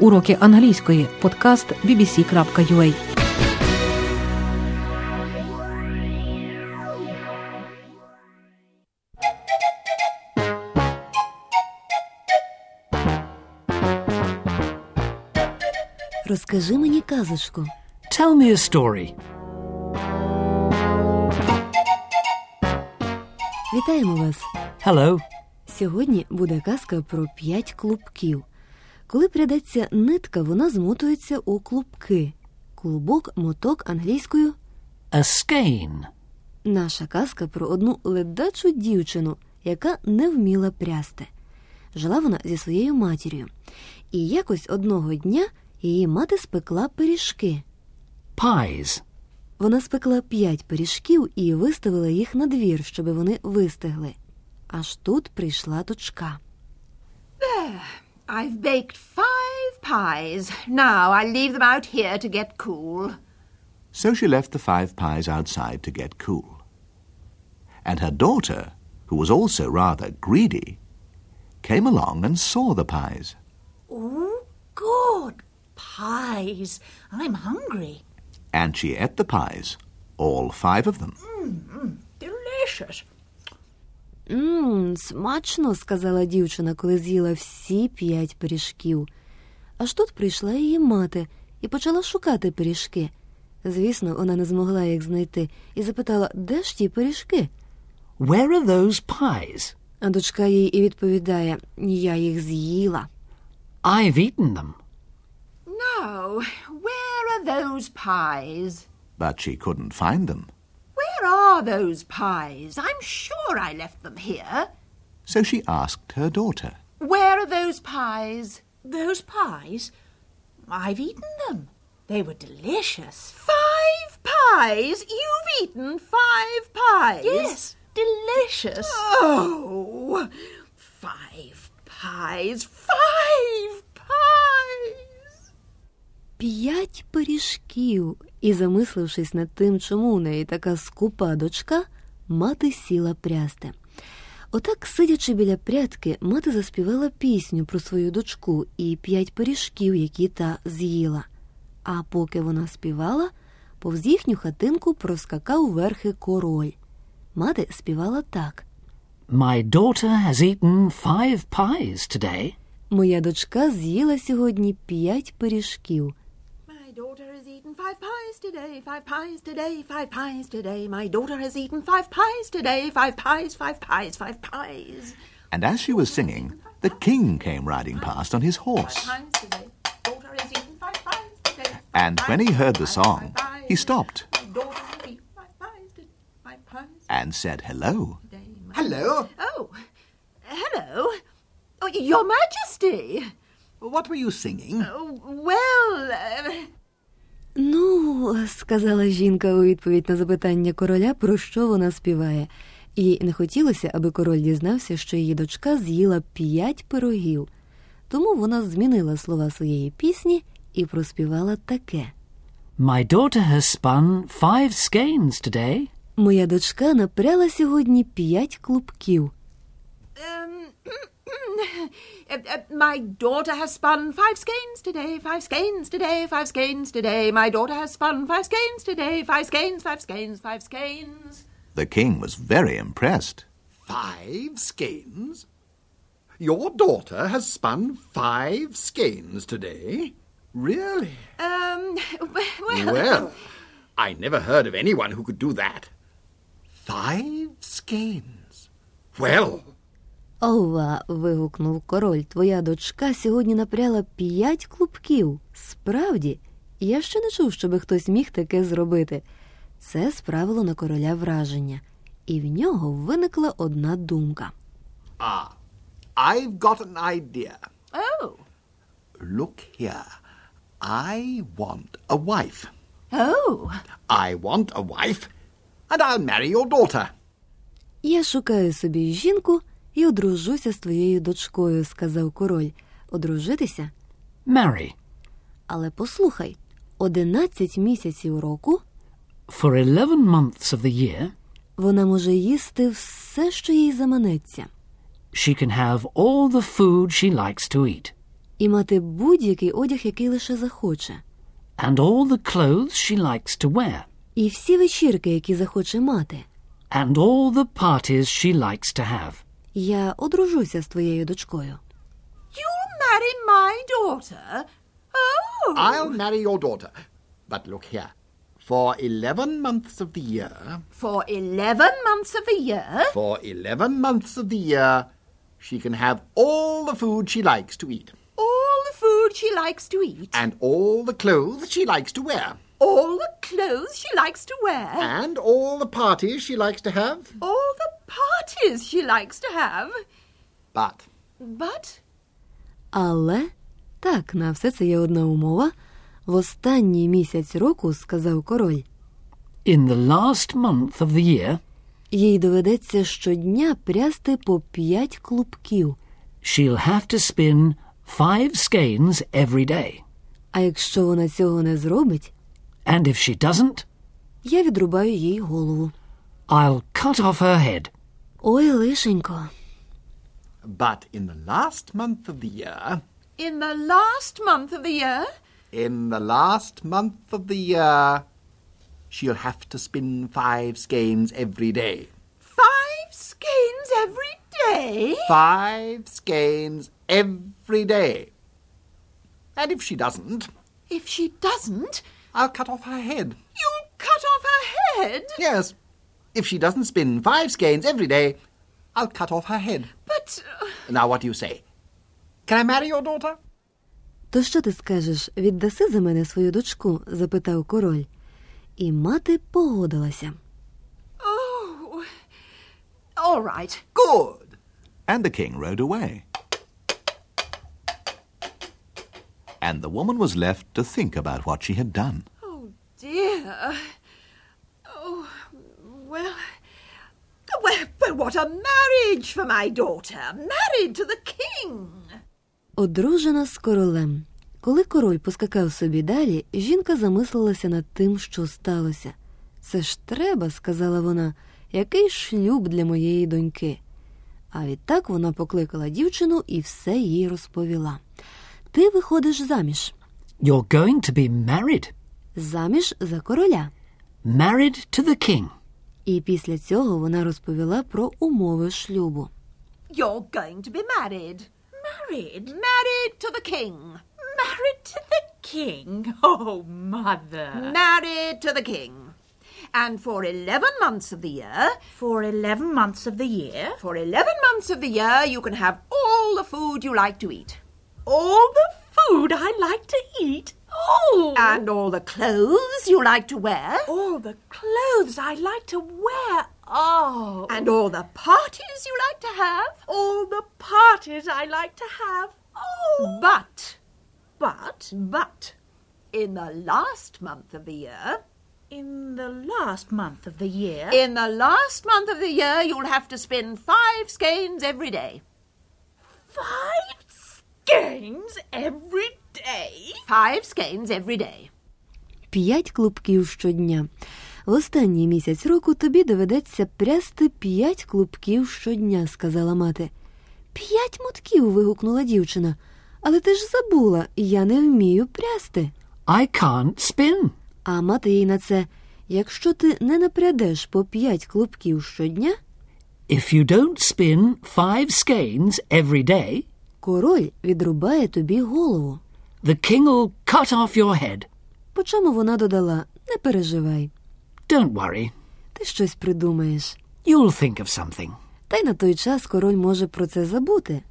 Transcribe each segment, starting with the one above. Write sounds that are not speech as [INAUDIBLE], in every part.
Уроки англійської. Подкаст bbc.ua Розкажи мені казочку. Tell me a story. Вітаємо вас! Hello. Сьогодні буде казка про п'ять клубків. Коли прядеться нитка, вона змотується у клубки. Клубок, моток англійською. A skein. Наша казка про одну ледачу дівчину, яка не вміла прясти. Жила вона зі своєю матір'ю. І якось одного дня її мати спекла пиріжки. Pies. Вона спекла п'ять пиріжків і виставила їх на двір, щоби вони вистигли. Аж тут прийшла дочка. I've baked five pies. Now I'll leave them out here to get cool. So she left the five pies outside to get cool. And her daughter, who was also rather greedy, came along and saw the pies. Oh, good. Pies. I'm hungry. And she ate the pies, all five of them. Mm-hmm. Delicious. Мм, смачно, сказала дівчина, коли з'їла всі п'ять пиріжків. Аж тут прийшла її мати і почала шукати пиріжки. Звісно, вона не змогла їх знайти і запитала, де ж ті пиріжки? Where are those pies? А дочка їй і відповідає: Я їх з'їла. I've eaten them. No, where are those pies? But she couldn't find them. Where are those pies? I'm sure I left them here. So she asked her daughter. Where are those pies? Those pies? I've eaten them. They were delicious. Five pies? You've eaten five pies? Yes, delicious. Oh, five pies. Five пиріжків. І, замислившись над тим, чому у неї така скупа дочка, мати сіла прясти. Отак, сидячи біля прядки, мати заспівала пісню про свою дочку і п'ять пиріжків, які та з'їла. А поки вона співала, повз їхню хатинку проскакав верхи король. Мати співала так. My daughter has eaten five pies today. Моя дочка з'їла сьогодні п'ять пиріжків. My daughter has eaten five pies today, five pies today, five pies today. My daughter has eaten five pies today, five pies, five pies, five pies. And as she was singing, the king came riding past on his horse. Pies today. Daughter has eaten five pies today. And when he heard the song, he stopped My daughter has eaten five pies today, five pies and said hello. today. Hello. Oh, hello. Oh, Your Majesty. What were you singing? Oh, well, uh, Ну, сказала жінка у відповідь на запитання короля, про що вона співає. Їй не хотілося, аби король дізнався, що її дочка з'їла п'ять пирогів. Тому вона змінила слова своєї пісні і проспівала таке: My daughter has spun five skeins today. Моя дочка напряла сьогодні п'ять клубків. um, Mm. [LAUGHS] Uh, uh, my daughter has spun five skeins today, five skeins today, five skeins today. My daughter has spun five skeins today, five skeins, five skeins, five skeins. The king was very impressed. Five skeins? Your daughter has spun five skeins today? Really? Um, [LAUGHS] well, Well, I never heard of anyone who could do that. Five skeins? Well, Ова. вигукнув король. Твоя дочка сьогодні напряла п'ять клубків. Справді, я ще не чув, щоби хтось міг таке зробити. Це справило на короля враження, і в нього виникла одна думка. ah, I've got an idea. oh, Look here. I want a wife. oh. I want a wife, and I'll marry your daughter. Я шукаю собі жінку і одружуся з твоєю дочкою, сказав король. Одружитися? Marry. Але послухай, одинадцять місяців року For eleven months of the year, вона може їсти все, що їй заманеться. she can have all the food she likes to eat. і мати будь-який одяг, який лише захоче, and all the clothes she likes to wear, і всі вечірки, які захоче мати. and all the parties she likes to have. Я одружуся з твоєю дочкою. You'll marry my daughter? Oh! I'll marry your daughter. But look here. For eleven months of the year, For eleven months of the year, for eleven months of the year, she can have all the food she likes to eat, all the food she likes to eat, and all the clothes she likes to wear, all the clothes she likes to wear, and all the parties she likes to have. all the parties she likes to have. But But Але так, на все це є одна умова. В останній місяць року, сказав король, In the last month of the year, їй доведеться щодня прясти по п'ять клубків. she'll have to spin five skeins every day. А якщо вона цього не зробить, And if she doesn't, я відрубаю їй голову. I'll cut off her head. Ой, лишенько. but in the last month of the year, in the last month of the year, in the last month of the year, she'll have to spin five skeins every day. five skeins every day. Five skeins every day. And if she doesn't, If she doesn't, I'll cut off her head. you'll cut off her head. Yes. If she doesn't spin five skeins every day, I'll cut off her head. But uh, Now, what do you say? Can I marry your daughter? То що ти скажеш, віддаси за мене свою дочку? запитав король. І мати погодилася. oh, all right. Good. And the king rode away. And the woman was left to think about what she had done. Oh dear. Well. Well, well, what a marriage for my daughter! Married to the king. Одружена з королем. Коли король поскакав собі далі, жінка замислилася над тим, що сталося. Це ж треба, сказала вона, який шлюб для моєї доньки. А відтак вона покликала дівчину і все їй розповіла. Ти виходиш заміж, You're going to be married. заміж за короля. Married to the king. І після цього вона розповіла про умови шлюбу. You're going to be married. Married? Married to the king. Married to the king? Oh, mother. Married to the king. And for 11 months of the year, For 11 months of the year, for 11 months of the year, you can have all the food you like to eat. all the food I like to eat. Oh! And all the clothes you like to wear. all the clothes I like to wear. Oh! And all the parties you like to have. all the parties I like to have. Oh! But, But but, in the last month of the year, in the last month of the year, in the last month of the year, you'll have to spin five skeins every day. five skeins every day. Five skeins every day. П'ять клубків щодня. В останній місяць року тобі доведеться прясти п'ять клубків щодня, сказала мати. П'ять мотків. вигукнула дівчина. Але ти ж забула, я не вмію прясти. I can't spin. А мати їй на це, якщо ти не напрядеш по п'ять клубків щодня, If you don't spin five skeins every day, король відрубає тобі голову. the king'll cut off your head. По чому вона додала Не переживай, Don't worry. ти щось придумаєш. You'll think of something. Та й на той час король може про це забути.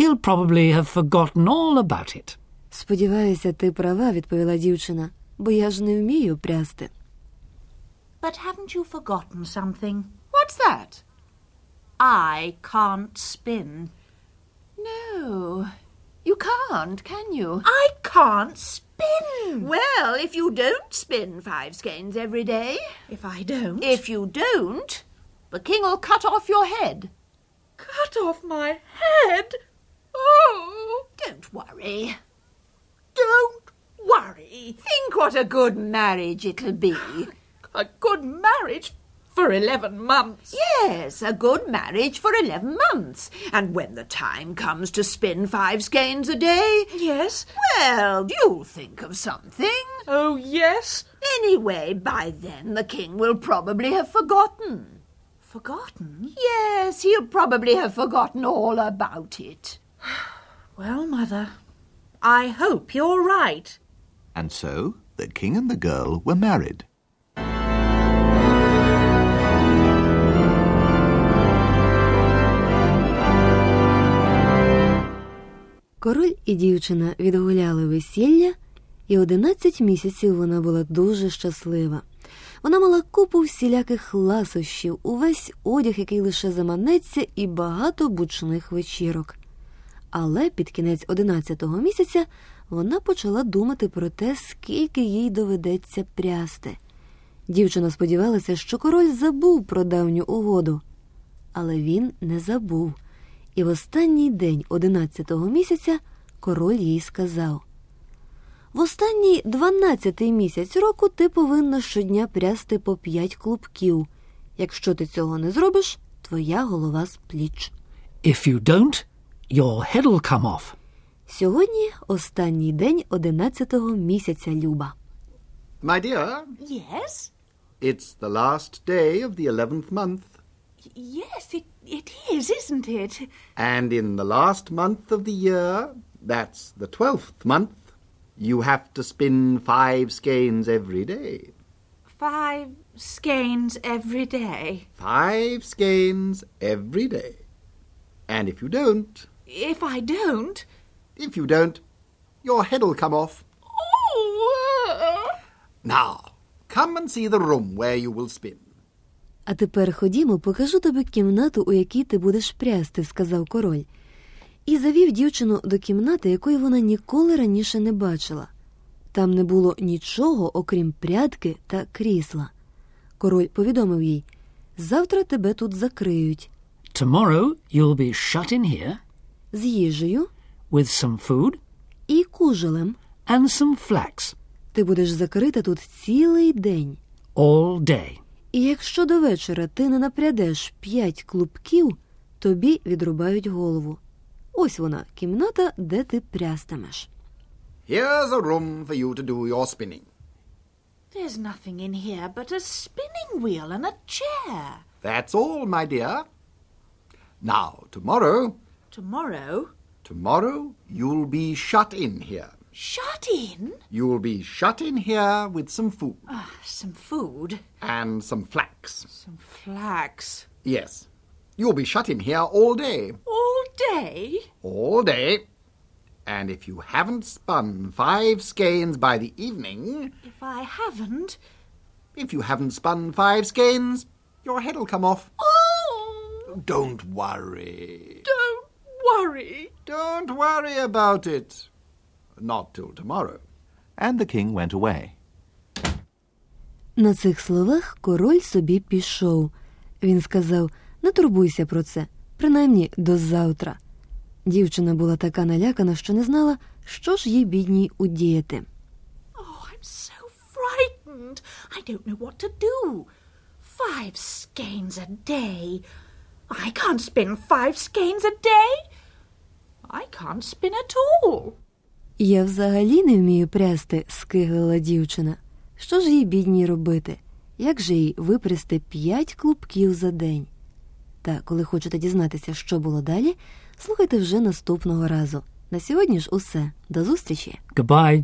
He'll probably have forgotten all about it. Сподіваюся, ти права, відповіла дівчина, бо я ж не вмію прясти. But haven't you forgotten something? What's that? I can't spin. No, you can't, can you? I can't spin. Well, if you don't spin five skeins every day, If I don't, if you don't, the king'll cut off your head. cut off my head. Oh! Don't worry. Don't worry. Think what a good marriage it'll be. A good marriage? For eleven months. Yes, a good marriage for eleven months. And when the time comes to spin five skeins a day, Yes. well, you'll think of something. Oh, yes. Anyway, by then the king will probably have forgotten. Forgotten? Yes, he'll probably have forgotten all about it. [SIGHS] Well, Mother, I hope you're right. And so the king and the girl were married. Король і дівчина відгуляли весілля, і 11 місяців вона була дуже щаслива. Вона мала купу всіляких ласощів, увесь одяг, який лише заманеться, і багато бучних вечірок. Але під кінець 11-го місяця вона почала думати про те, скільки їй доведеться прясти. Дівчина сподівалася, що король забув про давню угоду. Але він не забув. І в останній день 11-го місяця король їй сказав: В останній 12-й місяць року ти повинна щодня прясти по 5 клубків. Якщо ти цього не зробиш, твоя голова з пліч. If you don't, your head'll come off. Сьогодні останній день 11-го місяця, Люба. My dear, Yes? it's the last day of the eleventh month. Yes, it, it is, isn't it? And in the last month of the year, that's the twelfth month, you have to spin five skeins every day. Five skeins every day. Five skeins every day. And if you don't, If I don't. if you don't, your head'll come off. Oh! Uh. Now, come and see the room where you will spin. А тепер ходімо, покажу тобі кімнату, у якій ти будеш прясти, сказав король. І завів дівчину до кімнати, якої вона ніколи раніше не бачила. Там не було нічого, окрім прядки та крісла. Король повідомив їй завтра тебе тут закриють Tomorrow you'll be shut in here з їжею with some food і кужелем. and some flax Ти будеш закрита тут цілий день. all day. І якщо до вечора ти не напрядеш п'ять клубків, тобі відрубають голову. Ось вона, кімната, де ти прястимеш. Here's a room for you to do your spinning. There's nothing in here but a spinning wheel and a chair. That's all, my dear. Now, tomorrow, Tomorrow, tomorrow you'll be shut in here. Shut in. You'll be shut in here with some food Ah, some food. and some flax. Some flax. Yes. You'll be shut in here all day. All day? All day. And if you haven't spun five skeins by the evening, If I haven't. if you haven't spun five skeins, your head'll come off. Oh! Don't worry. Don't worry. Don't worry about it. Not till tomorrow. And the king went away. На цих словах король собі пішов. Він сказав: не турбуйся про це, принаймні до завтра. Дівчина була така налякана, що не знала, що ж їй бідній удіяти. Oh, I'm so frightened. I don't know what to do. Five skeins a day. I can't spin five skeins a day. I can't spin at all. Я взагалі не вмію прясти, скиглила дівчина. Що ж їй бідній робити? Як же їй випрясти п'ять клубків за день? Та коли хочете дізнатися, що було далі, слухайте вже наступного разу. На сьогодні ж усе. До зустрічі! Goodbye.